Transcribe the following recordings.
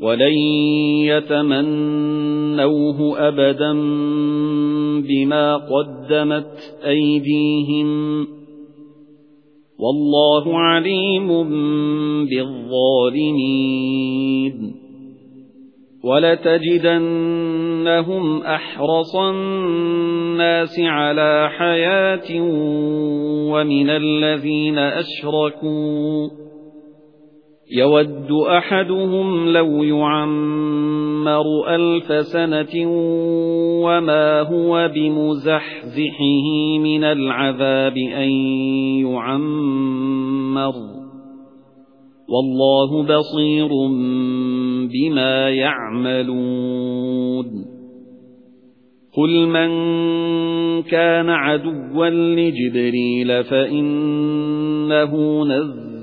وَلَن يَتَمَنَّوْهُ أَبَدًا بِمَا قَدَّمَتْ أَيْدِيهِمْ وَاللَّهُ عَلِيمٌ بِالظَّالِمِينَ وَلَتَجِدَنَّهُمْ أَحْرَصَ النَّاسِ عَلَى حَيَاةٍ وَمِنَ الَّذِينَ أَشْرَكُوا يَوَدُّ أَحَدُهُمْ لَوْ يُعَمَّرُ أَلْفَ سَنَةٍ وَمَا هُوَ بِمُزَحْزِحِهِ مِنَ الْعَذَابِ أَن يُعَمَّرَ وَاللَّهُ بَصِيرٌ بِمَا يَعْمَلُونَ قُلْ مَنْ كَانَ عَدُوًّا لِجِبْرِيلَ فَإِنَّهُ نَزَّلَ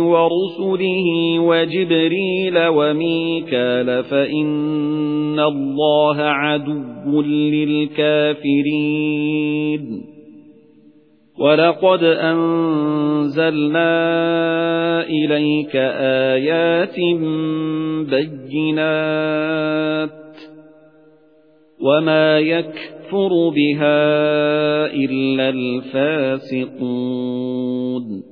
وَرُسُلِهِ وَجِبْرِيلَ وَمِيكَالَ فَإِنَّ اللَّهَ عَدُوٌّ لِلْكَافِرِينَ. وَلَقَدْ أَنزَلْنَا إِلَيْكَ آيَاتٍ بَيِّنَاتٍ وَمَا يَكْفُرُ بِهَا إِلَّا الْفَاسِقُونَ.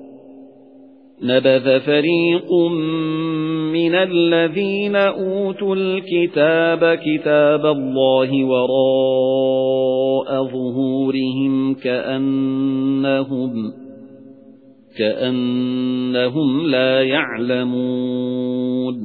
نَبَذَ فَرِيقٌ مِنَ الَّذِينَ أُوتُوا الْكِتَابَ كِتَابَ اللَّهِ وَرَاءَ ظُهُورِهِمْ كَأَنَّهُمْ كَأَنَّهُمْ لَا يَعْلَمُونَ